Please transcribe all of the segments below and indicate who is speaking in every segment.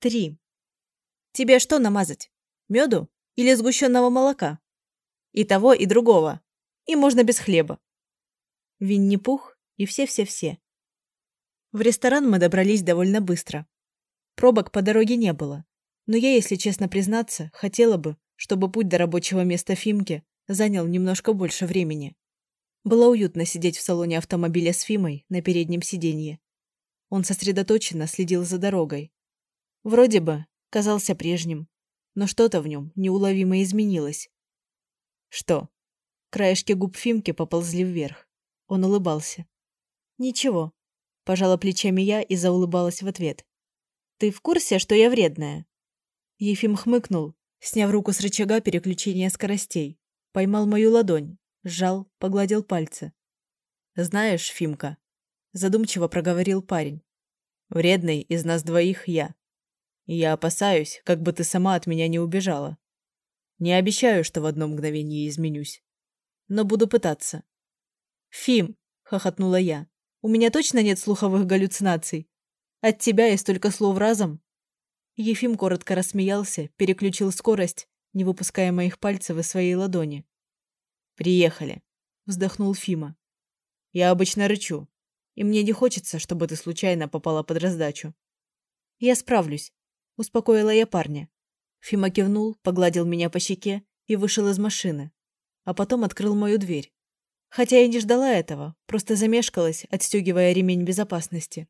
Speaker 1: Три. Тебе что намазать? Меду или сгущенного молока? И того, и другого. И можно без хлеба. Винни-Пух и все-все-все. В ресторан мы добрались довольно быстро. Пробок по дороге не было. Но я, если честно признаться, хотела бы, чтобы путь до рабочего места Фимки занял немножко больше времени. Было уютно сидеть в салоне автомобиля с Фимой на переднем сиденье. Он сосредоточенно следил за дорогой. Вроде бы казался прежним, но что-то в нем неуловимо изменилось. Что? Краешки губ Фимки поползли вверх. Он улыбался. Ничего. Пожала плечами я и заулыбалась в ответ. Ты в курсе, что я вредная? Ефим хмыкнул, сняв руку с рычага переключения скоростей. Поймал мою ладонь, сжал, погладил пальцы. «Знаешь, Фимка», – задумчиво проговорил парень, – «вредный из нас двоих я. Я опасаюсь, как бы ты сама от меня не убежала. Не обещаю, что в одно мгновение изменюсь. Но буду пытаться». «Фим», – хохотнула я, – «у меня точно нет слуховых галлюцинаций? От тебя есть только слов разом?» Ефим коротко рассмеялся, переключил скорость, не выпуская моих пальцев из своей ладони. «Приехали», – вздохнул Фима. «Я обычно рычу, и мне не хочется, чтобы ты случайно попала под раздачу». «Я справлюсь», – успокоила я парня. Фима кивнул, погладил меня по щеке и вышел из машины, а потом открыл мою дверь. Хотя я не ждала этого, просто замешкалась, отстегивая ремень безопасности.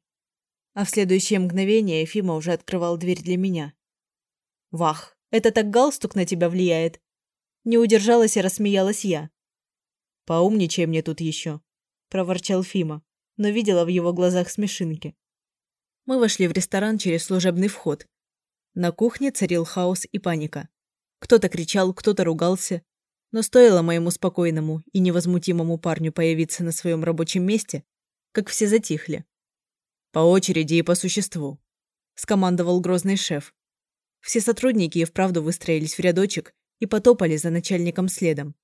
Speaker 1: А в следующее мгновение Фима уже открывал дверь для меня. «Вах, это так галстук на тебя влияет?» Не удержалась и рассмеялась я. «Поумничай мне тут еще», – проворчал Фима, но видела в его глазах смешинки. Мы вошли в ресторан через служебный вход. На кухне царил хаос и паника. Кто-то кричал, кто-то ругался, но стоило моему спокойному и невозмутимому парню появиться на своем рабочем месте, как все затихли. «По очереди и по существу», – скомандовал грозный шеф. Все сотрудники и вправду выстроились в рядочек и потопали за начальником следом.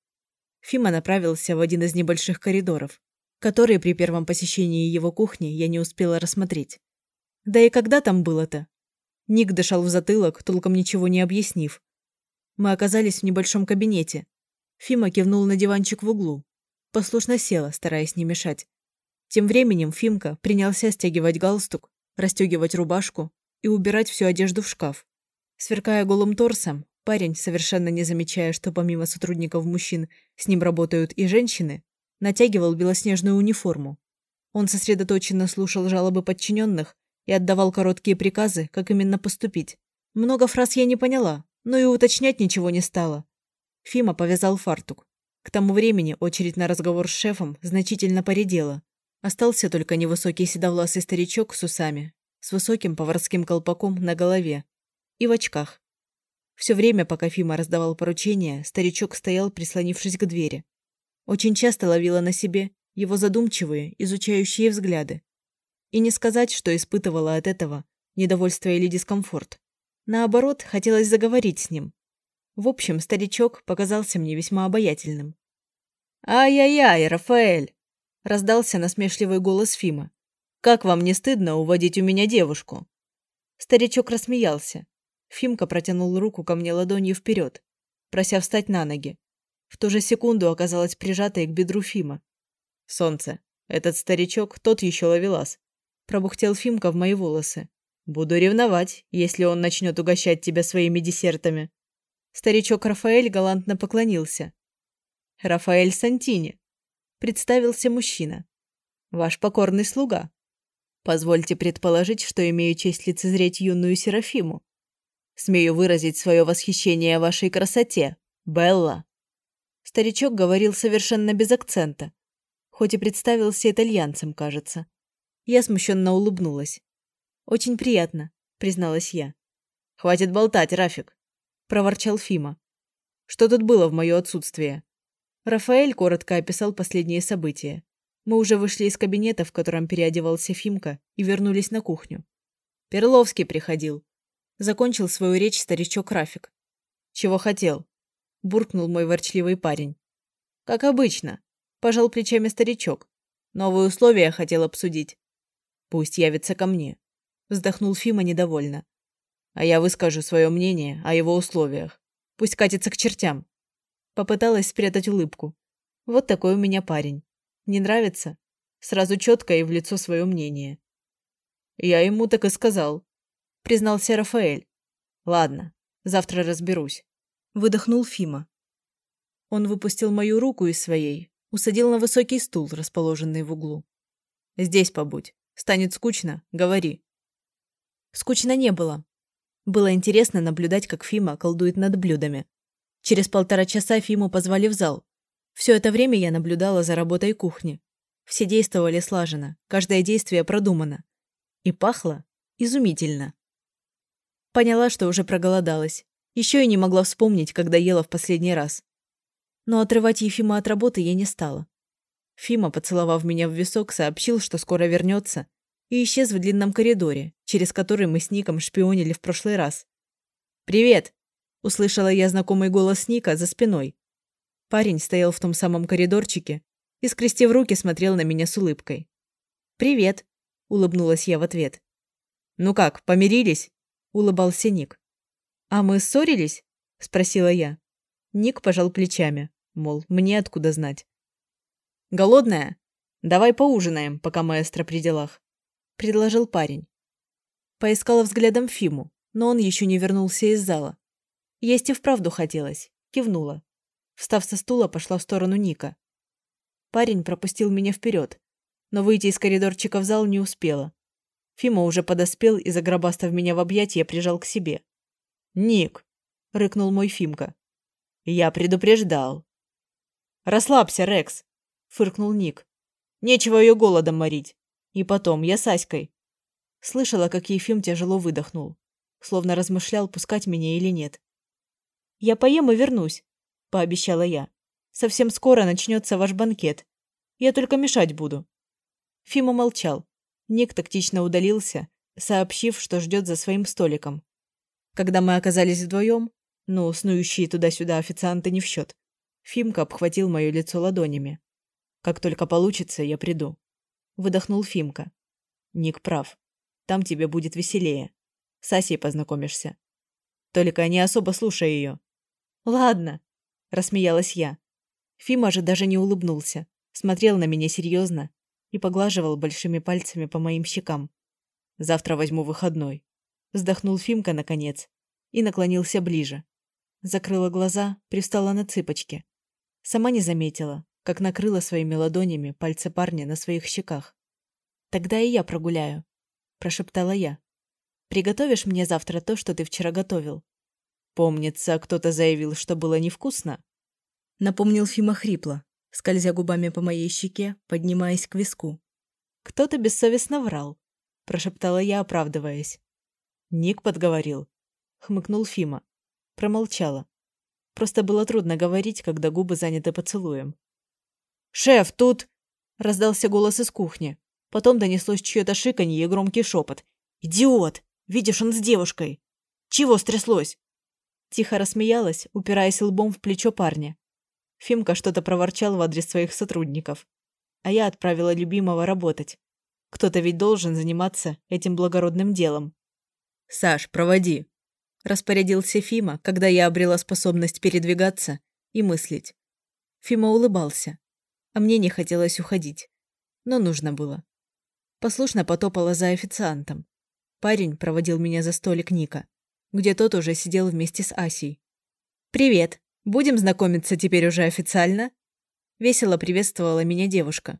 Speaker 1: Фима направился в один из небольших коридоров, который при первом посещении его кухни я не успела рассмотреть. Да и когда там было-то? Ник дышал в затылок, толком ничего не объяснив. Мы оказались в небольшом кабинете. Фима кивнул на диванчик в углу. Послушно села, стараясь не мешать. Тем временем Фимка принялся стягивать галстук, расстегивать рубашку и убирать всю одежду в шкаф. Сверкая голым торсом, парень, совершенно не замечая, что помимо сотрудников мужчин с ним работают и женщины, натягивал белоснежную униформу. Он сосредоточенно слушал жалобы подчиненных и отдавал короткие приказы, как именно поступить. Много фраз я не поняла, но и уточнять ничего не стала. Фима повязал фартук. К тому времени очередь на разговор с шефом значительно поредела. Остался только невысокий седовласый старичок с усами, с высоким поварским колпаком на голове и в очках. Все время, пока Фима раздавал поручения, старичок стоял, прислонившись к двери. Очень часто ловила на себе его задумчивые, изучающие взгляды. И не сказать, что испытывала от этого недовольство или дискомфорт. Наоборот, хотелось заговорить с ним. В общем, старичок показался мне весьма обаятельным. «Ай-яй-яй, Рафаэль!» раздался насмешливый голос Фима. «Как вам не стыдно уводить у меня девушку?» Старичок рассмеялся. Фимка протянул руку ко мне ладонью вперед, прося встать на ноги. В ту же секунду оказалась прижатой к бедру Фима. «Солнце, этот старичок тот еще ловелас», – пробухтел Фимка в мои волосы. «Буду ревновать, если он начнет угощать тебя своими десертами». Старичок Рафаэль галантно поклонился. «Рафаэль Сантини», представился мужчина. «Ваш покорный слуга. Позвольте предположить, что имею честь лицезреть юную Серафиму. Смею выразить свое восхищение вашей красоте, Белла». Старичок говорил совершенно без акцента, хоть и представился итальянцем, кажется. Я смущенно улыбнулась. «Очень приятно», — призналась я. «Хватит болтать, Рафик», — проворчал Фима. «Что тут было в мое отсутствие?» Рафаэль коротко описал последние события. Мы уже вышли из кабинета, в котором переодевался Фимка, и вернулись на кухню. Перловский приходил. Закончил свою речь старичок Рафик. «Чего хотел?» – буркнул мой ворчливый парень. «Как обычно», – пожал плечами старичок. «Новые условия хотел обсудить». «Пусть явится ко мне», – вздохнул Фима недовольно. А я выскажу свое мнение о его условиях. Пусть катится к чертям. Попыталась спрятать улыбку. Вот такой у меня парень. Не нравится? Сразу четко и в лицо свое мнение. Я ему так и сказал. Признался Рафаэль. Ладно, завтра разберусь. Выдохнул Фима. Он выпустил мою руку из своей, усадил на высокий стул, расположенный в углу. «Здесь побудь. Станет скучно, говори». Скучно не было. Было интересно наблюдать, как Фима колдует над блюдами. Через полтора часа Фиму позвали в зал. Все это время я наблюдала за работой кухни. Все действовали слаженно, каждое действие продумано. И пахло изумительно. Поняла, что уже проголодалась. Еще и не могла вспомнить, когда ела в последний раз. Но отрывать Ефима от работы я не стала. Фима, поцеловав меня в висок, сообщил, что скоро вернется, и исчез в длинном коридоре, через который мы с Ником шпионили в прошлый раз. «Привет!» – услышала я знакомый голос Ника за спиной. Парень стоял в том самом коридорчике и, скрестив руки, смотрел на меня с улыбкой. «Привет!» – улыбнулась я в ответ. «Ну как, помирились?» – улыбался Ник. «А мы ссорились?» – спросила я. Ник пожал плечами, мол, мне откуда знать. «Голодная? Давай поужинаем, пока маэстро при делах», – предложил парень. Поискала взглядом Фиму, но он еще не вернулся из зала. Есть и вправду хотелось, кивнула. Встав со стула, пошла в сторону Ника. Парень пропустил меня вперед, но выйти из коридорчика в зал не успела. Фима уже подоспел и, загробастав меня в объятия, прижал к себе. «Ник!» – рыкнул мой Фимка. «Я предупреждал». «Расслабься, Рекс!» Фыркнул Ник. Нечего ее голодом морить. И потом, я с Аськой. Слышала, как Ефим тяжело выдохнул, словно размышлял, пускать меня или нет. «Я поем и вернусь», – пообещала я. «Совсем скоро начнется ваш банкет. Я только мешать буду». Фима молчал. Ник тактично удалился, сообщив, что ждет за своим столиком. Когда мы оказались вдвоем, ну, снующие туда-сюда официанты не в счет, Фимка обхватил мое лицо ладонями. Как только получится, я приду. Выдохнул Фимка. Ник прав. Там тебе будет веселее. С Асей познакомишься. Только не особо слушай ее. Ладно, рассмеялась я. Фима же даже не улыбнулся. Смотрел на меня серьезно и поглаживал большими пальцами по моим щекам. Завтра возьму выходной. Вздохнул Фимка наконец и наклонился ближе. Закрыла глаза, пристала на цыпочки. Сама не заметила, как накрыла своими ладонями пальцы парня на своих щеках. «Тогда и я прогуляю», – прошептала я. «Приготовишь мне завтра то, что ты вчера готовил?» «Помнится, кто-то заявил, что было невкусно?» Напомнил Фима хрипло, скользя губами по моей щеке, поднимаясь к виску. «Кто-то бессовестно врал», – прошептала я, оправдываясь. «Ник подговорил», – хмыкнул Фима. Промолчала. Просто было трудно говорить, когда губы заняты поцелуем. «Шеф, тут...» – раздался голос из кухни. Потом донеслось чье-то шиканье и громкий шепот. «Идиот! Видишь, он с девушкой! Чего стряслось?» Тихо рассмеялась, упираясь лбом в плечо парня. Фимка что-то проворчал в адрес своих сотрудников. А я отправила любимого работать. Кто-то ведь должен заниматься этим благородным делом. «Саш, проводи», – распорядился Фима, когда я обрела способность передвигаться и мыслить. Фима улыбался а мне не хотелось уходить. Но нужно было. Послушно потопала за официантом. Парень проводил меня за столик Ника, где тот уже сидел вместе с Асей. «Привет! Будем знакомиться теперь уже официально?» Весело приветствовала меня девушка.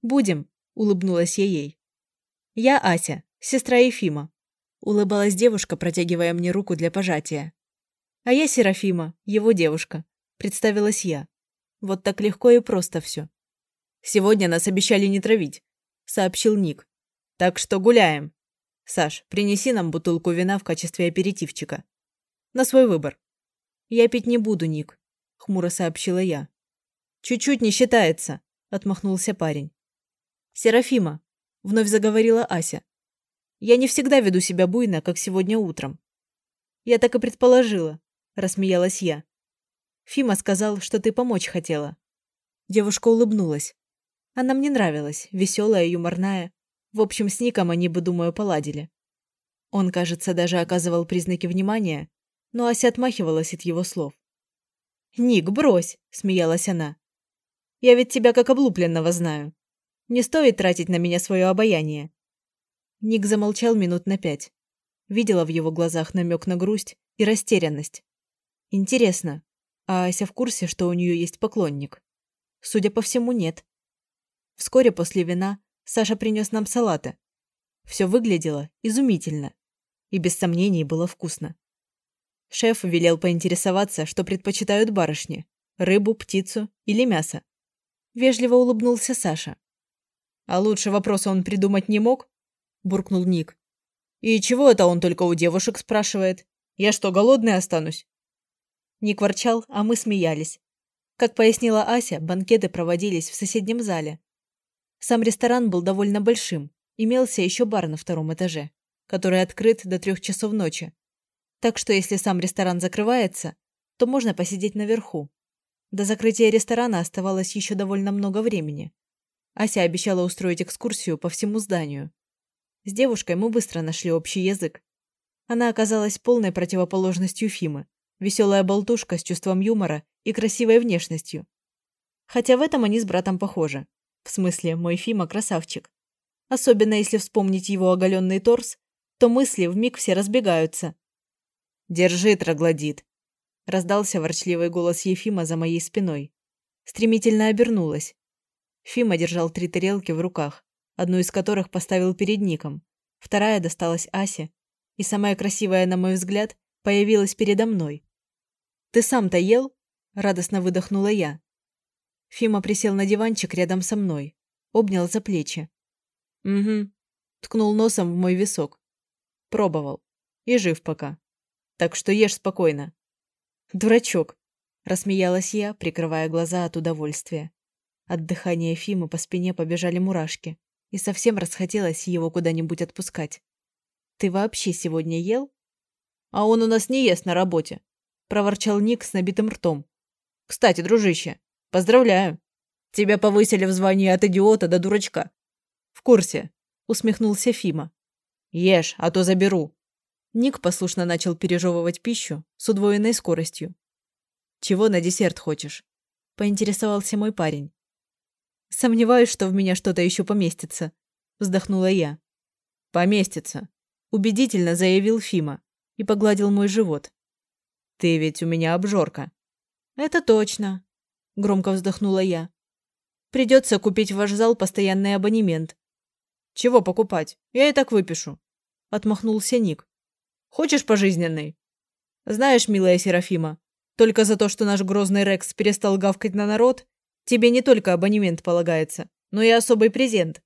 Speaker 1: «Будем», – улыбнулась я ей. «Я Ася, сестра Ефима», – улыбалась девушка, протягивая мне руку для пожатия. «А я Серафима, его девушка», – представилась я. Вот так легко и просто все. «Сегодня нас обещали не травить», — сообщил Ник. «Так что гуляем. Саш, принеси нам бутылку вина в качестве аперитивчика. На свой выбор». «Я пить не буду, Ник», — хмуро сообщила я. «Чуть-чуть не считается», — отмахнулся парень. «Серафима», — вновь заговорила Ася. «Я не всегда веду себя буйно, как сегодня утром». «Я так и предположила», — рассмеялась я. Фима сказал, что ты помочь хотела. Девушка улыбнулась. Она мне нравилась, веселая, юморная. В общем, с Ником они бы, думаю, поладили. Он, кажется, даже оказывал признаки внимания, но Ася отмахивалась от его слов. «Ник, брось!» – смеялась она. «Я ведь тебя как облупленного знаю. Не стоит тратить на меня свое обаяние». Ник замолчал минут на пять. Видела в его глазах намек на грусть и растерянность. Интересно, а Ася в курсе, что у нее есть поклонник? Судя по всему, нет. Вскоре после вина Саша принес нам салаты. Все выглядело изумительно. И без сомнений было вкусно. Шеф велел поинтересоваться, что предпочитают барышни – рыбу, птицу или мясо. Вежливо улыбнулся Саша. «А лучше вопроса он придумать не мог?» – буркнул Ник. «И чего это он только у девушек спрашивает? Я что, голодный останусь?» Ник ворчал, а мы смеялись. Как пояснила Ася, банкеты проводились в соседнем зале. Сам ресторан был довольно большим, имелся еще бар на втором этаже, который открыт до трех часов ночи. Так что если сам ресторан закрывается, то можно посидеть наверху. До закрытия ресторана оставалось еще довольно много времени. Ася обещала устроить экскурсию по всему зданию. С девушкой мы быстро нашли общий язык. Она оказалась полной противоположностью Фимы, веселая болтушка с чувством юмора и красивой внешностью. Хотя в этом они с братом похожи. В смысле, мой Фима красавчик. Особенно если вспомнить его оголенный торс, то мысли вмиг все разбегаются. «Держи, троглодит!» Раздался ворчливый голос Ефима за моей спиной. Стремительно обернулась. Фима держал три тарелки в руках, одну из которых поставил перед Ником. Вторая досталась Асе. И самая красивая, на мой взгляд, появилась передо мной. «Ты сам-то ел?» – радостно выдохнула я. Фима присел на диванчик рядом со мной, обнял за плечи. «Угу», – ткнул носом в мой висок. Пробовал. И жив пока. Так что ешь спокойно. Дурачок, рассмеялась я, прикрывая глаза от удовольствия. От дыхания Фимы по спине побежали мурашки, и совсем расхотелось его куда-нибудь отпускать. Ты вообще сегодня ел? А он у нас не ест на работе, проворчал Ник с набитым ртом. Кстати, дружище, поздравляю. Тебя повысили в звании от идиота до дурачка. В курсе, усмехнулся Фима. Ешь, а то заберу. Ник послушно начал пережевывать пищу с удвоенной скоростью. «Чего на десерт хочешь?» – поинтересовался мой парень. «Сомневаюсь, что в меня что-то еще поместится», – вздохнула я. «Поместится», – убедительно заявил Фима и погладил мой живот. «Ты ведь у меня обжорка». «Это точно», – громко вздохнула я. «Придется купить в ваш зал постоянный абонемент». «Чего покупать? Я и так выпишу», – отмахнулся Ник. Хочешь пожизненный? Знаешь, милая Серафима, только за то, что наш грозный Рекс перестал гавкать на народ, тебе не только абонемент полагается, но и особый презент.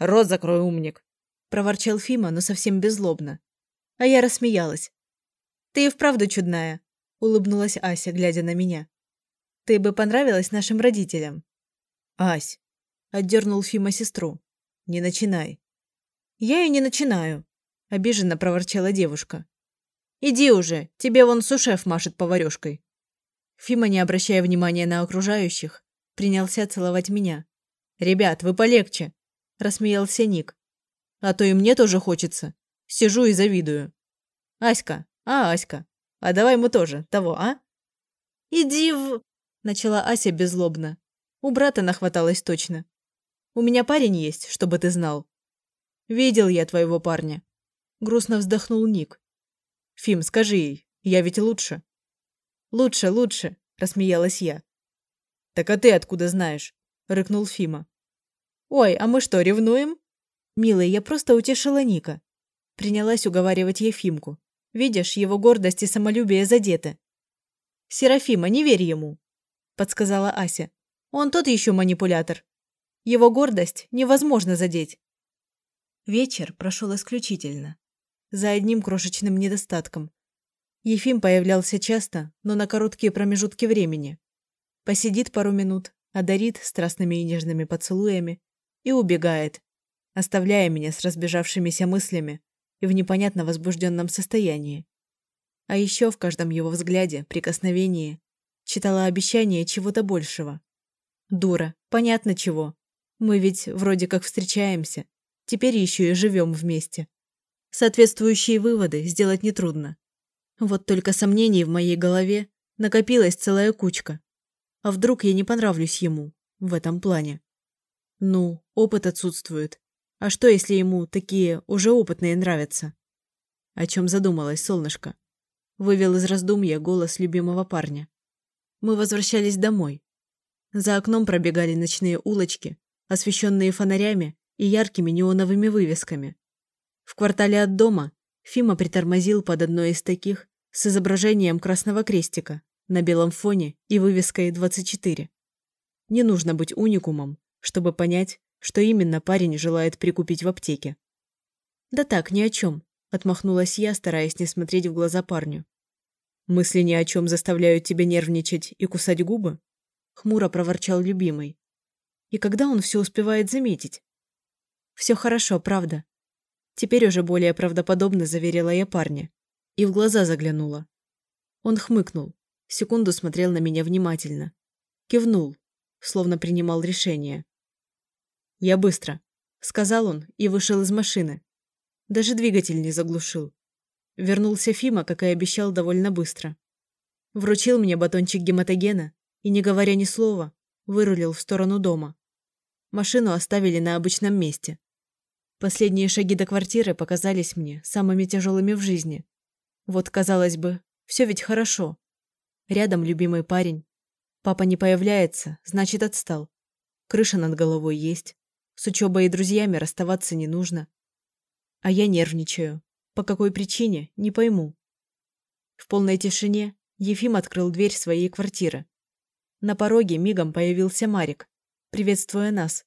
Speaker 1: Рот закрой, умник. Проворчал Фима, но совсем беззлобно. А я рассмеялась. Ты и вправду чудная, улыбнулась Ася, глядя на меня. Ты бы понравилась нашим родителям. Ась, отдернул Фима сестру. Не начинай. Я и не начинаю, – обиженно проворчала девушка. «Иди уже, тебе вон сушеф машет поварёшкой». Фима, не обращая внимания на окружающих, принялся целовать меня. «Ребят, вы полегче», – рассмеялся Ник. «А то и мне тоже хочется. Сижу и завидую». «Аська, а, Аська, а давай мы тоже, того, а?» «Иди в...» – начала Ася беззлобно. У брата нахваталось точно. «У меня парень есть, чтобы ты знал». «Видел я твоего парня. Грустно вздохнул Ник. «Фим, скажи ей, я ведь лучше». «Лучше, лучше», – рассмеялась я. «Так а ты откуда знаешь?» – рыкнул Фима. «Ой, а мы что, ревнуем?» «Милый, я просто утешила Ника». Принялась уговаривать Ефимку. «Видишь, его гордость и самолюбие задеты». «Серафима, не верь ему», – подсказала Ася. «Он тот еще манипулятор. Его гордость невозможно задеть». Вечер прошел исключительно за одним крошечным недостатком. Ефим появлялся часто, но на короткие промежутки времени. Посидит пару минут, одарит страстными и нежными поцелуями и убегает, оставляя меня с разбежавшимися мыслями и в непонятно возбужденном состоянии. А еще в каждом его взгляде, прикосновении читала обещание чего-то большего. Дура, понятно чего. Мы ведь вроде как встречаемся. Теперь еще и живем вместе. Соответствующие выводы сделать нетрудно. Вот только сомнений в моей голове накопилась целая кучка. А вдруг я не понравлюсь ему в этом плане? Ну, опыт отсутствует. А что, если ему такие уже опытные нравятся? О чем задумалась солнышко? Вывел из раздумья голос любимого парня. Мы возвращались домой. За окном пробегали ночные улочки, освещенные фонарями и яркими неоновыми вывесками. В квартале от дома Фима притормозил под одной из таких с изображением красного крестика на белом фоне и вывеской 24. Не нужно быть уникумом, чтобы понять, что именно парень желает прикупить в аптеке. «Да так, ни о чем», – отмахнулась я, стараясь не смотреть в глаза парню. «Мысли ни о чем заставляют тебя нервничать и кусать губы?» – хмуро проворчал любимый. «И когда он все успевает заметить?» «Все хорошо, правда». Теперь уже более правдоподобно заверила я парня и в глаза заглянула. Он хмыкнул, секунду смотрел на меня внимательно. Кивнул, словно принимал решение. «Я быстро», — сказал он и вышел из машины. Даже двигатель не заглушил. Вернулся Фима, как и обещал, довольно быстро. Вручил мне батончик гематогена и, не говоря ни слова, вырулил в сторону дома. Машину оставили на обычном месте. Последние шаги до квартиры показались мне самыми тяжелыми в жизни. Вот, казалось бы, все ведь хорошо. Рядом любимый парень. Папа не появляется, значит, отстал. Крыша над головой есть. С учебой и друзьями расставаться не нужно. А я нервничаю. По какой причине, не пойму. В полной тишине Ефим открыл дверь своей квартиры. На пороге мигом появился Марик, приветствуя нас.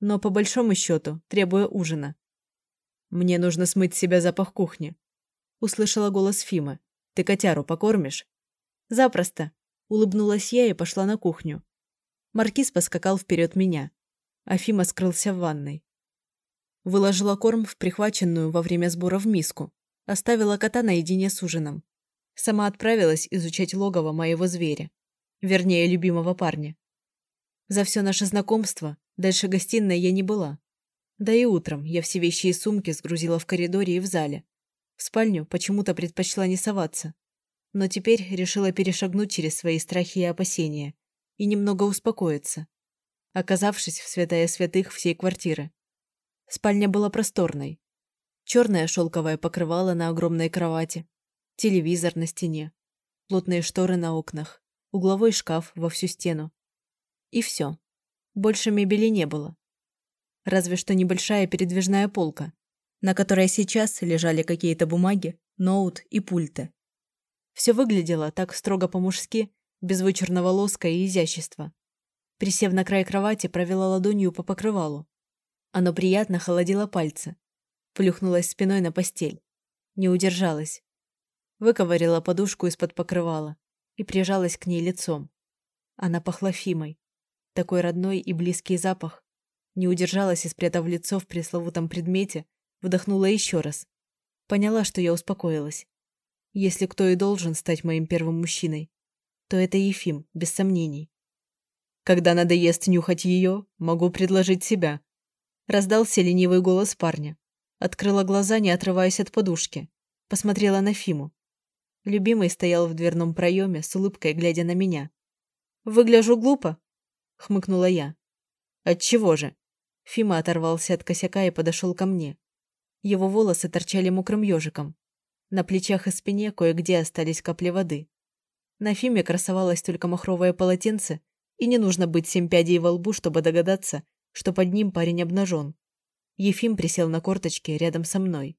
Speaker 1: Но по большому счету, требуя ужина. «Мне нужно смыть с себя запах кухни», – услышала голос Фимы. «Ты котяру покормишь?» «Запросто», – улыбнулась я и пошла на кухню. Маркиз поскакал вперед меня. Афима скрылся в ванной. Выложила корм в прихваченную во время сбора в миску. Оставила кота наедине с ужином. Сама отправилась изучать логово моего зверя. Вернее, любимого парня. За все наше знакомство дальше гостиной я не была. Да и утром я все вещи и сумки сгрузила в коридоре и в зале. В спальню почему-то предпочла не соваться. Но теперь решила перешагнуть через свои страхи и опасения и немного успокоиться оказавшись в святая святых всей квартиры. Спальня была просторной. Черное шелковое покрывало на огромной кровати, телевизор на стене, плотные шторы на окнах, угловой шкаф во всю стену. И все. Больше мебели не было. Разве что небольшая передвижная полка, на которой сейчас лежали какие-то бумаги, ноут и пульты. Все выглядело так строго по-мужски, без вычурного лоска и изящества. Присев на край кровати, провела ладонью по покрывалу. Оно приятно холодило пальцы. Плюхнулась спиной на постель. Не удержалась. Выковырила подушку из-под покрывала и прижалась к ней лицом. Она пахла Фимой. Такой родной и близкий запах. Не удержалась и, спрятав лицо в пресловутом предмете, вдохнула еще раз. Поняла, что я успокоилась. Если кто и должен стать моим первым мужчиной, то это Ефим, без сомнений. Когда надоест нюхать ее, могу предложить себя. Раздался ленивый голос парня. Открыла глаза, не отрываясь от подушки. Посмотрела на Фиму. Любимый стоял в дверном проеме с улыбкой, глядя на меня. «Выгляжу глупо?» — хмыкнула я. «Отчего же?» Фима оторвался от косяка и подошел ко мне. Его волосы торчали мокрым ежиком. На плечах и спине кое-где остались капли воды. На Фиме красовалось только махровое полотенце и не нужно быть семь пядей во лбу, чтобы догадаться, что под ним парень обнажен. Ефим присел на корточки рядом со мной.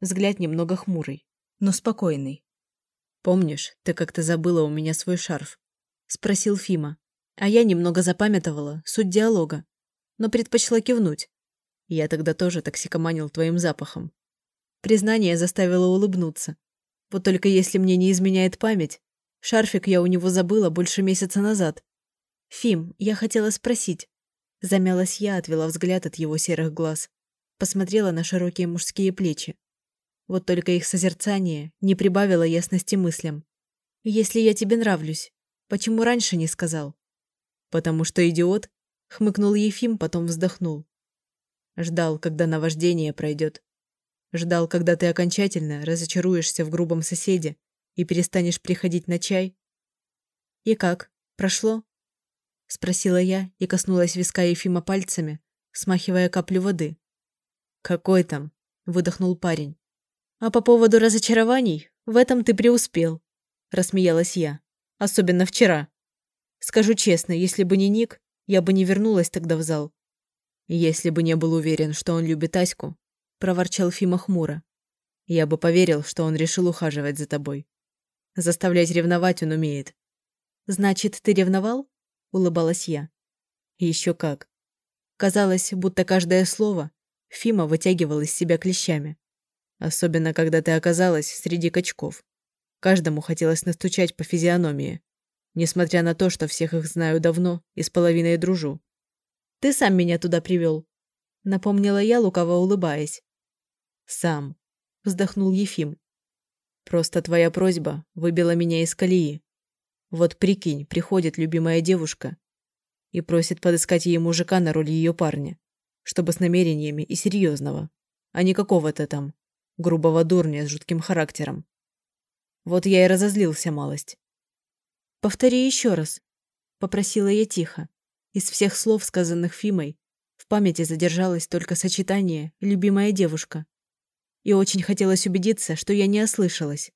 Speaker 1: Взгляд немного хмурый, но спокойный. «Помнишь, ты как-то забыла у меня свой шарф?» – спросил Фима. А я немного запамятовала суть диалога, но предпочла кивнуть. Я тогда тоже токсикоманил твоим запахом. Признание заставило улыбнуться. Вот только если мне не изменяет память, шарфик я у него забыла больше месяца назад. «Фим, я хотела спросить». Замялась я, отвела взгляд от его серых глаз. Посмотрела на широкие мужские плечи. Вот только их созерцание не прибавило ясности мыслям. «Если я тебе нравлюсь, почему раньше не сказал?» «Потому что идиот», — хмыкнул Ефим, потом вздохнул. Ждал, когда наваждение пройдет. Ждал, когда ты окончательно разочаруешься в грубом соседе и перестанешь приходить на чай. И как? Прошло? Спросила я и коснулась виска Ефима пальцами, смахивая каплю воды. Какой там? Выдохнул парень. А по поводу разочарований, в этом ты преуспел. Рассмеялась я. Особенно вчера. Скажу честно, если бы не Ник, я бы не вернулась тогда в зал. Если бы не был уверен, что он любит Аську, проворчал Фима хмуро. Я бы поверил, что он решил ухаживать за тобой. Заставлять ревновать он умеет. Значит, ты ревновал? Улыбалась я. Еще как. Казалось, будто каждое слово Фима вытягивал из себя клещами. Особенно, когда ты оказалась среди качков. Каждому хотелось настучать по физиономии. Несмотря на то, что всех их знаю давно и с половиной дружу. Ты сам меня туда привел. Напомнила я, лукаво улыбаясь. Сам. Вздохнул Ефим. Просто твоя просьба выбила меня из колеи. Вот прикинь, приходит любимая девушка и просит подыскать ей мужика на роль ее парня, чтобы с намерениями и серьезного, а не какого-то там грубого дурня с жутким характером. Вот я и разозлился малость. «Повтори еще раз», — попросила я тихо. Из всех слов, сказанных Фимой, в памяти задержалось только сочетание «любимая девушка». И очень хотелось убедиться, что я не ослышалась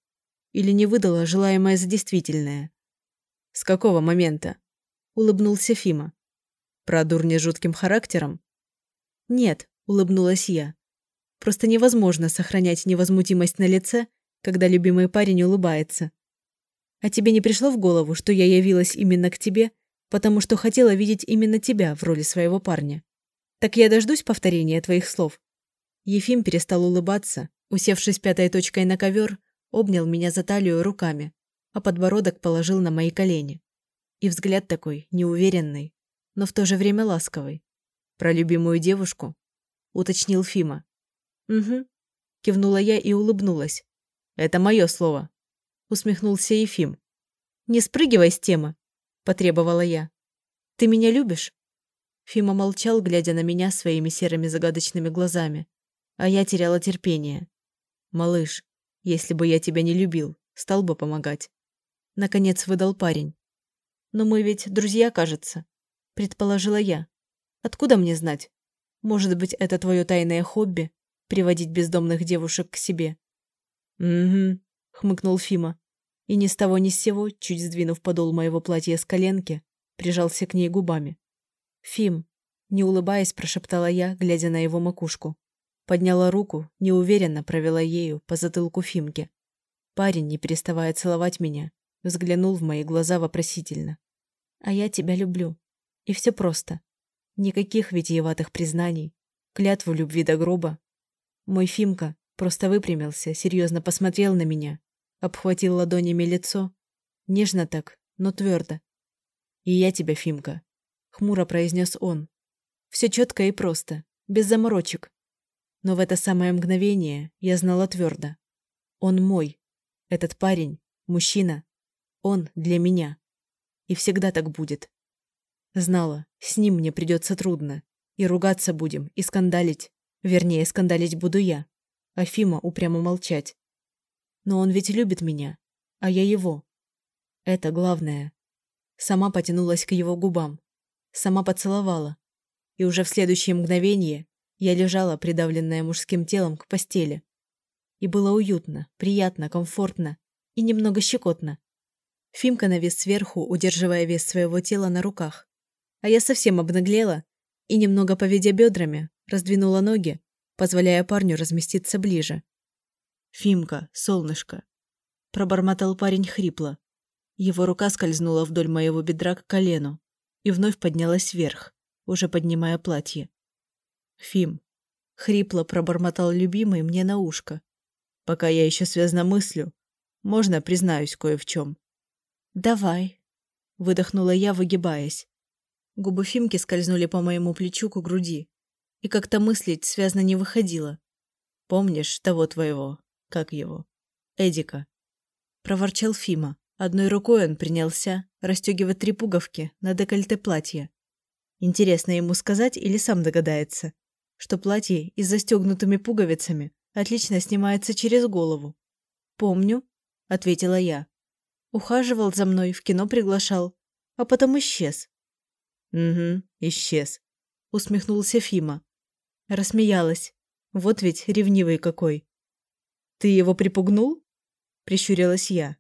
Speaker 1: или не выдала желаемое за действительное. «С какого момента?» — улыбнулся Фима. «Про дурня жутким характером?» «Нет», — улыбнулась я. «Просто невозможно сохранять невозмутимость на лице, когда любимый парень улыбается. А тебе не пришло в голову, что я явилась именно к тебе, потому что хотела видеть именно тебя в роли своего парня? Так я дождусь повторения твоих слов». Ефим перестал улыбаться, усевшись пятой точкой на ковер, обнял меня за талию руками, а подбородок положил на мои колени. И взгляд такой, неуверенный, но в то же время ласковый. «Про любимую девушку?» – уточнил Фима. «Угу», – кивнула я и улыбнулась. «Это мое слово», усмехнулся Ефим. «Не спрыгивай с темы», – потребовала я. «Ты меня любишь?» Фима молчал, глядя на меня своими серыми загадочными глазами, а я теряла терпение. «Малыш, если бы я тебя не любил, стал бы помогать». Наконец выдал парень. «Но мы ведь друзья, кажется», – предположила я. «Откуда мне знать? Может быть, это твое тайное хобби – приводить бездомных девушек к себе?» «Угу», хмыкнул Фима. И ни с того ни с сего, чуть сдвинув подол моего платья с коленки, прижался к ней губами. «Фим», не улыбаясь, прошептала я, глядя на его макушку. Подняла руку, неуверенно провела ею по затылку Фимки. Парень, не переставая целовать меня, взглянул в мои глаза вопросительно. «А я тебя люблю. И все просто. Никаких витиеватых признаний, клятву любви до гроба. Мой Фимка просто выпрямился, серьезно посмотрел на меня обхватил ладонями лицо. Нежно так, но твердо. «И я тебя, Фимка», — хмуро произнес он. Все четко и просто, без заморочек. Но в это самое мгновение я знала твердо. Он мой. Этот парень, мужчина. Он для меня. И всегда так будет. Знала, с ним мне придется трудно. И ругаться будем, и скандалить. Вернее, скандалить буду я. А Фима упрямо молчать. Но он ведь любит меня, а я его. Это главное. Сама потянулась к его губам. Сама поцеловала. И уже в следующее мгновение я лежала, придавленная мужским телом, к постели. И было уютно, приятно, комфортно и немного щекотно. Фимка навис сверху, удерживая вес своего тела на руках. А я совсем обнаглела и, немного поведя бедрами, раздвинула ноги, позволяя парню разместиться ближе. «Фимка, солнышко!» Пробормотал парень хрипло. Его рука скользнула вдоль моего бедра к колену и вновь поднялась вверх, уже поднимая платье. «Фим!» Хрипло пробормотал любимый мне на ушко. «Пока я еще связана мыслью, можно признаюсь кое в чем. «Давай», — выдохнула я, выгибаясь. Губы Фимки скользнули по моему плечу к груди, и как-то мыслить связно не выходило. «Помнишь того твоего, как его? Эдика. Проворчал Фима. Одной рукой он принялся расстегивать три пуговки на декольте платья. Интересно ему сказать или сам догадается, что платье и с застегнутыми пуговицами отлично снимается через голову. Помню, ответила я. Ухаживал за мной, в кино приглашал, а потом исчез. Угу, исчез, усмехнулся Фима. Рассмеялась. Вот ведь ревнивый какой. Ты его припугнул? Прищурилась я.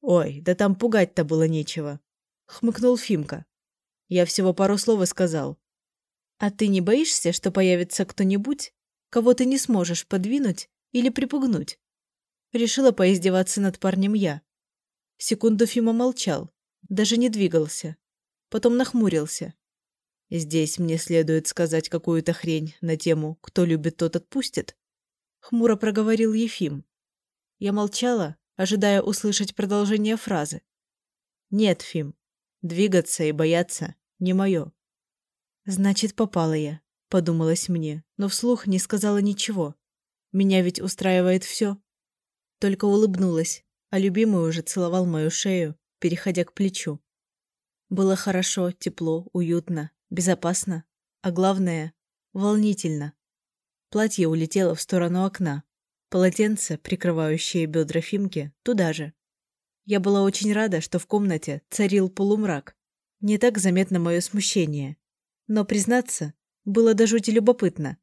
Speaker 1: Ой, да там пугать-то было нечего. Хмыкнул Фимка. Я всего пару слов и сказал. А ты не боишься, что появится кто-нибудь, кого ты не сможешь подвинуть или припугнуть? Решила поиздеваться над парнем я. Секунду Фима молчал, даже не двигался. Потом нахмурился. Здесь мне следует сказать какую-то хрень на тему «Кто любит, тот отпустит», — хмуро проговорил Ефим. Я молчала, ожидая услышать продолжение фразы. «Нет, Фим, двигаться и бояться не мое». «Значит, попала я», — подумалось мне, но вслух не сказала ничего. Меня ведь устраивает все. Только улыбнулась, а любимый уже целовал мою шею, переходя к плечу. Было хорошо, тепло, уютно, безопасно, а главное – волнительно. Платье улетело в сторону окна. Полотенце, прикрывающее бедра Фимки, туда же. Я была очень рада, что в комнате царил полумрак. Не так заметно мое смущение. Но, признаться, было до жути любопытно.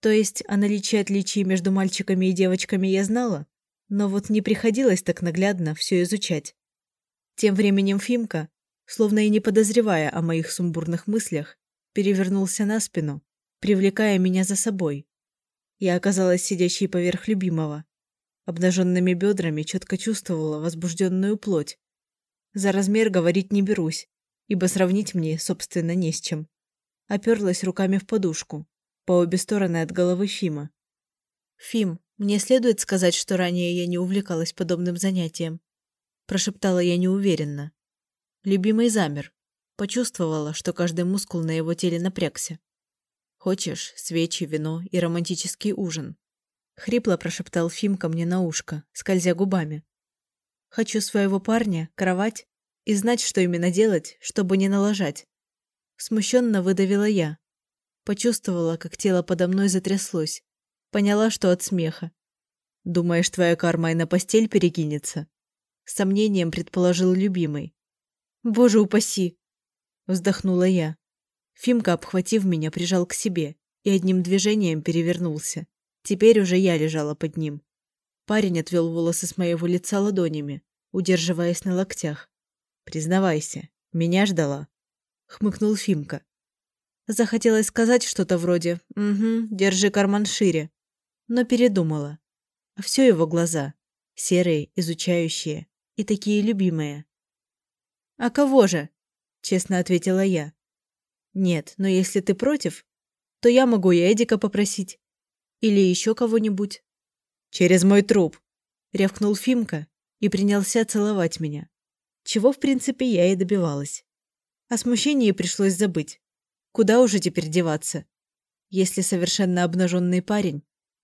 Speaker 1: То есть о наличии отличий между мальчиками и девочками я знала, но вот не приходилось так наглядно все изучать. Тем временем Фимка, словно и не подозревая о моих сумбурных мыслях, перевернулся на спину, привлекая меня за собой. Я оказалась сидящей поверх любимого. Обнаженными бедрами четко чувствовала возбужденную плоть. За размер говорить не берусь, ибо сравнить мне, собственно, не с чем. Оперлась руками в подушку, по обе стороны от головы Фима. «Фим, мне следует сказать, что ранее я не увлекалась подобным занятием?» Прошептала я неуверенно. Любимый замер. Почувствовала, что каждый мускул на его теле напрягся. «Хочешь свечи, вино и романтический ужин?» Хрипло прошептал Фимка мне на ушко, скользя губами. «Хочу своего парня, кровать и знать, что именно делать, чтобы не налажать». Смущенно выдавила я. Почувствовала, как тело подо мной затряслось. Поняла, что от смеха. «Думаешь, твоя карма и на постель перекинется?» С сомнением предположил любимый. «Боже упаси!» Вздохнула я. Фимка, обхватив меня, прижал к себе и одним движением перевернулся. Теперь уже я лежала под ним. Парень отвел волосы с моего лица ладонями, удерживаясь на локтях. «Признавайся, меня ждала?» — хмыкнул Фимка. Захотелось сказать что-то вроде «Угу, держи карман шире», но передумала. А все его глаза, серые, изучающие и такие любимые. «А кого же?» — честно ответила я. «Нет, но если ты против, то я могу и Эдика попросить. Или еще кого-нибудь». «Через мой труп», — рявкнул Фимка и принялся целовать меня. Чего, в принципе, я и добивалась. О смущении пришлось забыть. Куда уже теперь деваться? Если совершенно обнаженный парень,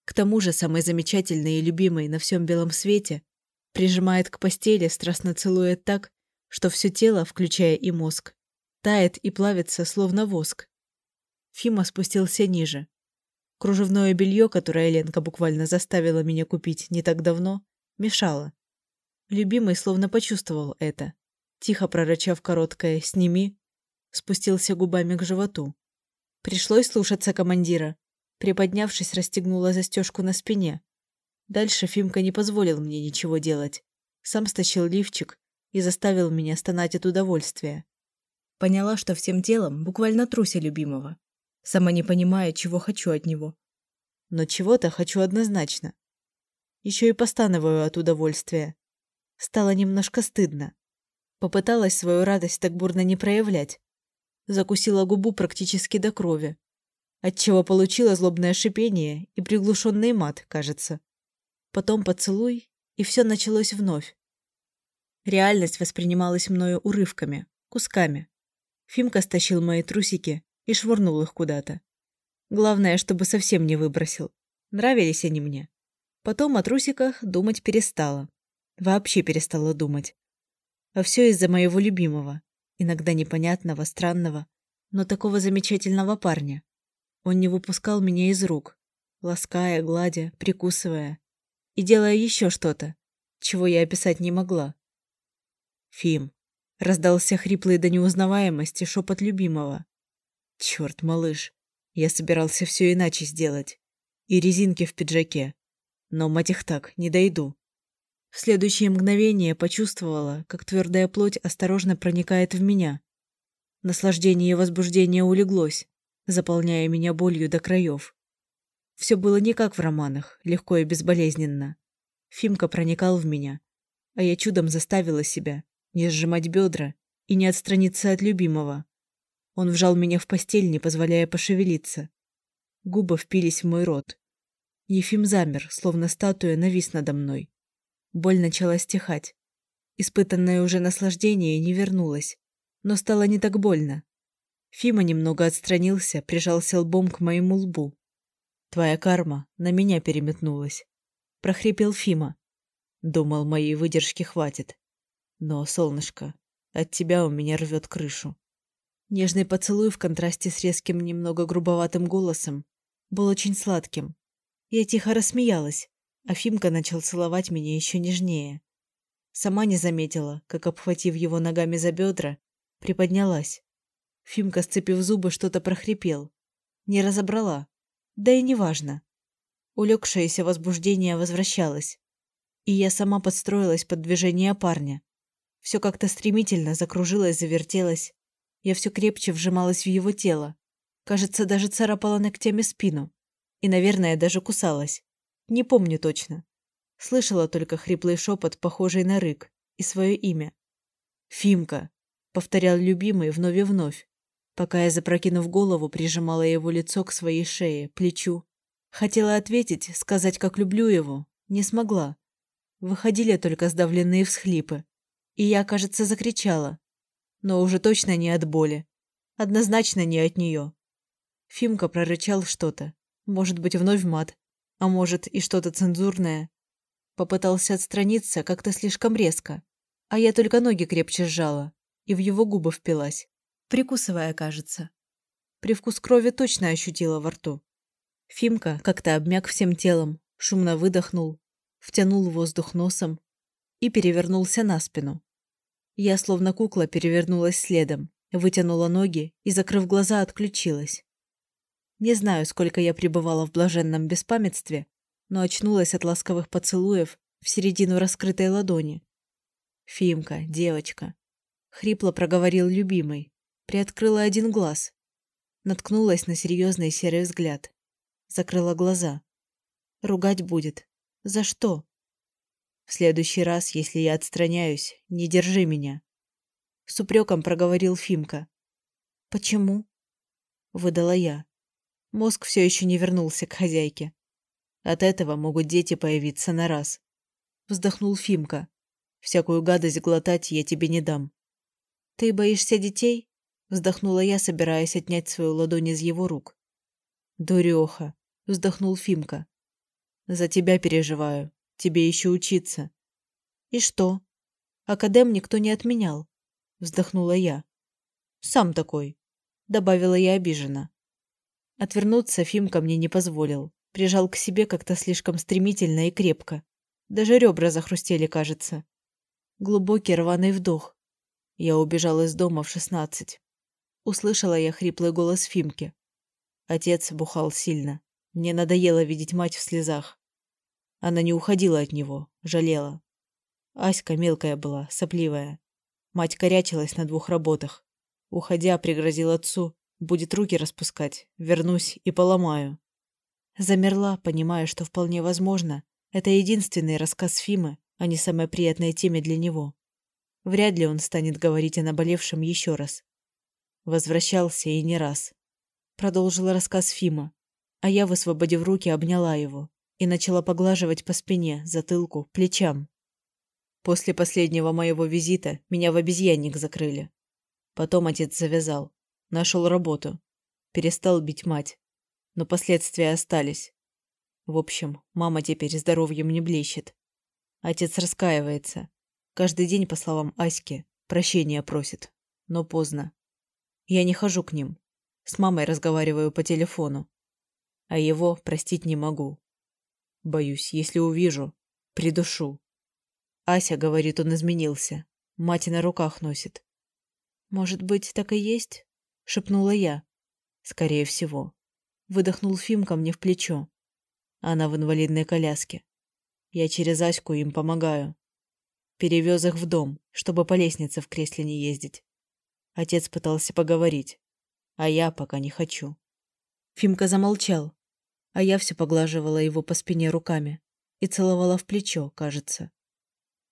Speaker 1: к тому же самый замечательный и любимый на всем белом свете, прижимает к постели, страстно целует так, что все тело, включая и мозг, тает и плавится, словно воск. Фима спустился ниже. Кружевное белье, которое Ленка буквально заставила меня купить не так давно, мешало. Любимый словно почувствовал это. Тихо прорычав короткое «сними», спустился губами к животу. Пришлось слушаться командира. Приподнявшись, расстегнула застежку на спине. Дальше Фимка не позволил мне ничего делать. Сам стащил лифчик и заставил меня стонать от удовольствия. Поняла, что всем телом буквально труся любимого, сама не понимая, чего хочу от него. Но чего-то хочу однозначно. Еще и постановаю от удовольствия. Стало немножко стыдно. Попыталась свою радость так бурно не проявлять. Закусила губу практически до крови, отчего получила злобное шипение и приглушенный мат, кажется. Потом поцелуй, и все началось вновь. Реальность воспринималась мною урывками, кусками. Фимка стащил мои трусики и швырнул их куда-то. Главное, чтобы совсем не выбросил. Нравились они мне. Потом о трусиках думать перестала. Вообще перестала думать. А все из-за моего любимого, иногда непонятного, странного, но такого замечательного парня. Он не выпускал меня из рук. лаская, гладя, прикусывая и делая еще что-то, чего я описать не могла. «Фим», — раздался хриплый до неузнаваемости шепот любимого. «Черт, малыш, я собирался все иначе сделать. И резинки в пиджаке. Но, мать их так, не дойду». В следующее мгновение почувствовала, как твердая плоть осторожно проникает в меня. Наслаждение и возбуждение улеглось, заполняя меня болью до краев. Все было не как в романах, легко и безболезненно. Фимка проникал в меня, а я чудом заставила себя не сжимать бедра и не отстраниться от любимого. Он вжал меня в постель, не позволяя пошевелиться. Губы впились в мой рот. Ефим замер, словно статуя навис надо мной. Боль начала стихать. Испытанное уже наслаждение не вернулось, но стало не так больно. Фима немного отстранился, прижался лбом к моему лбу. «Твоя карма на меня переметнулась», — прохрипел Фима. Думал, моей выдержки хватит. Но, солнышко, от тебя у меня рвет крышу. Нежный поцелуй в контрасте с резким, немного грубоватым голосом был очень сладким. Я тихо рассмеялась, а Фимка начал целовать меня еще нежнее. Сама не заметила, как, обхватив его ногами за бедра, приподнялась. Фимка, сцепив зубы, что-то прохрипел. Не разобрала. Да и неважно. Улегшееся возбуждение возвращалось. И я сама подстроилась под движение парня. Все как-то стремительно закружилось, завертелось. Я все крепче вжималась в его тело. Кажется, даже царапала ногтями спину. И, наверное, даже кусалась. Не помню точно. Слышала только хриплый шепот, похожий на рык, и свое имя. «Фимка», — повторял любимый вновь и вновь, пока я, запрокинув голову, прижимала его лицо к своей шее, плечу. Хотела ответить, сказать, как люблю его, не смогла. Выходили только сдавленные всхлипы. И я, кажется, закричала. Но уже точно не от боли. Однозначно не от нее. Фимка прорычал что-то. Может быть, вновь мат а может и что-то цензурное. Попытался отстраниться как-то слишком резко, а я только ноги крепче сжала и в его губы впилась, прикусывая, кажется. Привкус крови точно ощутила во рту. Фимка как-то обмяк всем телом, шумно выдохнул, втянул воздух носом и перевернулся на спину. Я, словно кукла, перевернулась следом, вытянула ноги и, закрыв глаза, отключилась. Не знаю, сколько я пребывала в блаженном беспамятстве, но очнулась от ласковых поцелуев в середину раскрытой ладони. «Фимка, девочка», — хрипло проговорил любимый, приоткрыла один глаз, наткнулась на серьезный серый взгляд, закрыла глаза. «Ругать будет. За что?» «В следующий раз, если я отстраняюсь, не держи меня», — с упреком проговорил Фимка. «Почему?» — выдала я. Мозг все еще не вернулся к хозяйке. От этого могут дети появиться на раз. Вздохнул Фимка. Всякую гадость глотать я тебе не дам. Ты боишься детей? Вздохнула я, собираясь отнять свою ладонь из его рук. Дуреха, вздохнул Фимка. За тебя переживаю. Тебе еще учиться. И что? Академ никто не отменял. Вздохнула я. Сам такой, добавила я обиженно. Отвернуться Фимка мне не позволил. Прижал к себе как-то слишком стремительно и крепко. Даже ребра захрустели, кажется. Глубокий рваный вдох. Я убежал из дома в шестнадцать. Услышала я хриплый голос Фимки. Отец бухал сильно. Мне надоело видеть мать в слезах. Она не уходила от него, жалела. Аська мелкая была, сопливая. Мать корячилась на двух работах. Уходя, пригрозил отцу, Будет руки распускать, вернусь и поломаю. Замерла, понимая, что вполне возможно, это единственный рассказ Фимы, а не самой приятной теме для него. Вряд ли он станет говорить о наболевшем еще раз. Возвращался и не раз. Продолжила рассказ Фима, а я, высвободив руки, обняла его и начала поглаживать по спине, затылку, плечам. После последнего моего визита меня в обезьянник закрыли. Потом отец завязал. Нашел работу. Перестал бить мать. Но последствия остались. В общем, мама теперь здоровьем не блещет. Отец раскаивается. Каждый день, по словам Аськи, прощения просит. Но поздно. Я не хожу к ним. С мамой разговариваю по телефону. а его простить не могу. Боюсь, если увижу, придушу. Ася говорит, он изменился. Мать на руках носит. Может быть, так и есть? Шепнула я. Скорее всего. Выдохнул Фимка мне в плечо. Она в инвалидной коляске. Я через Аську им помогаю. Перевез их в дом, чтобы по лестнице в кресле не ездить. Отец пытался поговорить, а я пока не хочу. Фимка замолчал, а я все поглаживала его по спине руками и целовала в плечо, кажется.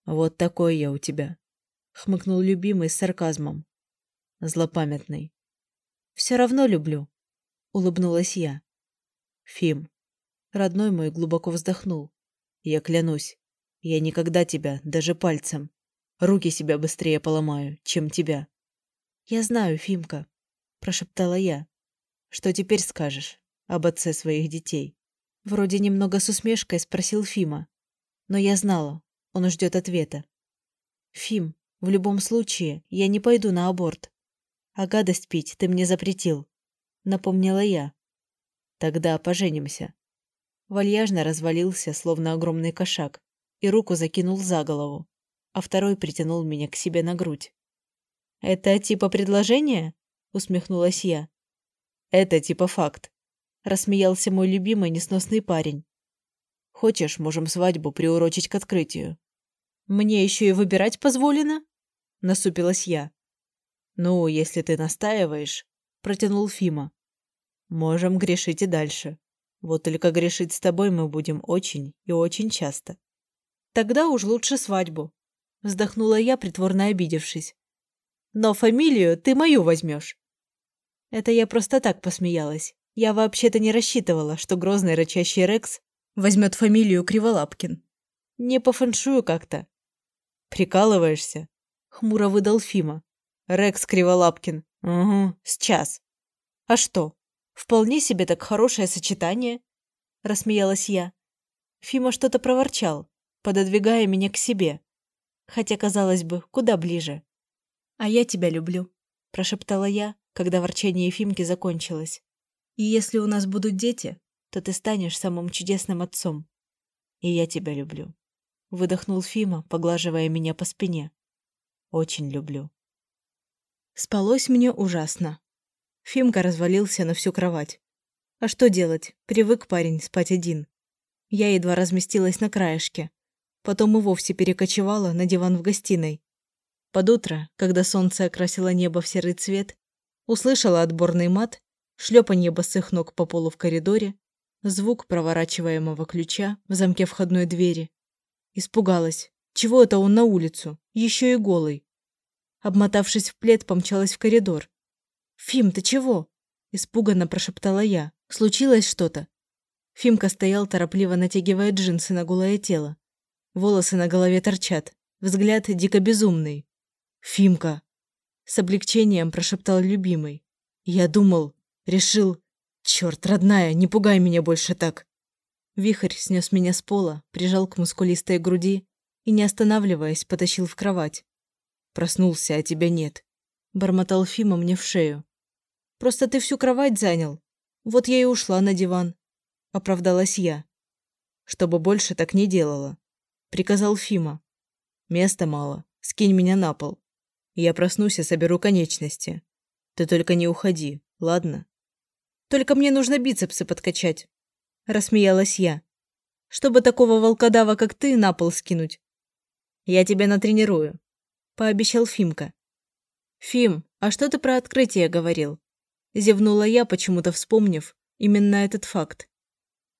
Speaker 1: «Вот такой я у тебя», — хмыкнул любимый с сарказмом. Злопамятный. «Все равно люблю», — улыбнулась я. «Фим». Родной мой глубоко вздохнул. «Я клянусь, я никогда тебя, даже пальцем. Руки себя быстрее поломаю, чем тебя». «Я знаю, Фимка», — прошептала я. Что теперь скажешь об отце своих детей? Вроде немного с усмешкой спросил Фима. Но я знала, он ждет ответа. Фим, в любом случае, я не пойду на аборт. А гадость пить ты мне запретил. Напомнила я. Тогда поженимся. Вальяжно развалился, словно огромный кошак, и руку закинул за голову, а второй притянул меня к себе на грудь. «Это типа предложение?» — усмехнулась я. Это типа факт. Рассмеялся мой любимый несносный парень. Хочешь, можем свадьбу приурочить к открытию. Мне еще и выбирать позволено? Насупилась я. Ну, если ты настаиваешь, протянул Фима. Можем грешить и дальше. Вот только грешить с тобой мы будем очень и очень часто. Тогда уж лучше свадьбу. Вздохнула я, притворно обидевшись. Но фамилию ты мою возьмешь. Это я просто так посмеялась. Я вообще-то не рассчитывала, что грозный рычащий Рекс возьмет фамилию Криволапкин. Не по фэншую как-то. Прикалываешься? Хмуро выдал Фима. Рекс Криволапкин. Угу, сейчас. А что? Вполне себе так хорошее сочетание. Рассмеялась я. Фима что-то проворчал, пододвигая меня к себе. Хотя, казалось бы, куда ближе. «А я тебя люблю», – прошептала я, когда ворчание Ефимки закончилось. И если у нас будут дети, то ты станешь самым чудесным отцом. И я тебя люблю. Выдохнул Фима, поглаживая меня по спине. Очень люблю. Спалось мне ужасно. Фимка развалился на всю кровать. А что делать? Привык парень спать один. Я едва разместилась на краешке. Потом и вовсе перекочевала на диван в гостиной. Под утро, когда солнце окрасило небо в серый цвет, Услышала отборный мат, шлепанье босых ног по полу в коридоре, звук проворачиваемого ключа в замке входной двери. Испугалась. Чего это он на улицу? Еще и голый. Обмотавшись в плед, помчалась в коридор. «Фим, ты чего?» Испуганно прошептала я. «Случилось что-то?» Фимка стоял, торопливо натягивая джинсы на голое тело. Волосы на голове торчат. Взгляд дико безумный. «Фимка!» С облегчением прошептал любимый. Я думал, решил... Черт, родная, не пугай меня больше так. Вихрь снес меня с пола, прижал к мускулистой груди и, не останавливаясь, потащил в кровать. Проснулся, а тебя нет. Бормотал Фима мне в шею. Просто ты всю кровать занял. Вот я и ушла на диван. Оправдалась я. Чтобы больше так не делала. Приказал Фима. Места мало. Скинь меня на пол. Я проснусь и соберу конечности. Ты только не уходи, ладно? Только мне нужно бицепсы подкачать. Рассмеялась я. Чтобы такого волкодава, как ты, на пол скинуть. Я тебя натренирую. Пообещал Фимка. Фим, а что ты про открытие говорил? Зевнула я, почему-то вспомнив именно этот факт.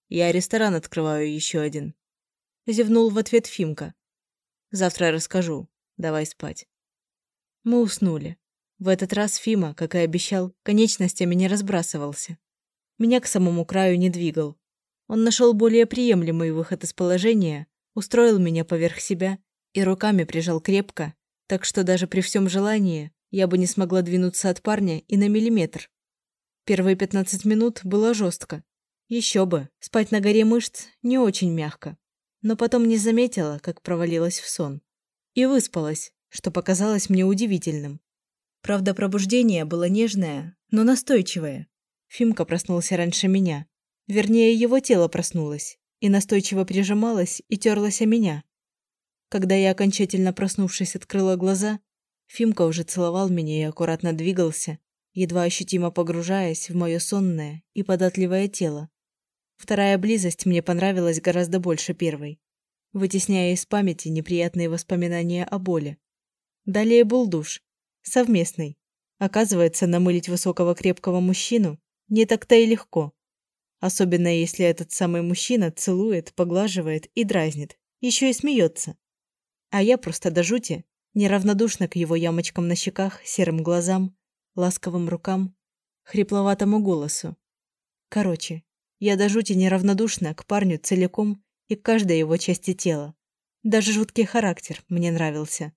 Speaker 1: Я ресторан открываю еще один. Зевнул в ответ Фимка. Завтра расскажу. Давай спать. Мы уснули. В этот раз Фима, как и обещал, конечностями не разбрасывался. Меня к самому краю не двигал. Он нашел более приемлемый выход из положения, устроил меня поверх себя и руками прижал крепко, так что даже при всем желании я бы не смогла двинуться от парня и на миллиметр. Первые 15 минут было жестко. Еще бы, спать на горе мышц не очень мягко. Но потом не заметила, как провалилась в сон. И выспалась, что показалось мне удивительным. Правда, пробуждение было нежное, но настойчивое. Фимка проснулся раньше меня. Вернее, его тело проснулось и настойчиво прижималось и терлось о меня. Когда я, окончательно проснувшись, открыла глаза, Фимка уже целовал меня и аккуратно двигался, едва ощутимо погружаясь в мое сонное и податливое тело. Вторая близость мне понравилась гораздо больше первой, вытесняя из памяти неприятные воспоминания о боли. Далее был душ. Совместный. Оказывается, намылить высокого крепкого мужчину не так-то и легко. Особенно если этот самый мужчина целует, поглаживает и дразнит, еще и смеется. А я просто до жути неравнодушна к его ямочкам на щеках, серым глазам, ласковым рукам, хрипловатому голосу. Короче, я до жути неравнодушна к парню целиком и к каждой его части тела. Даже жуткий характер мне нравился.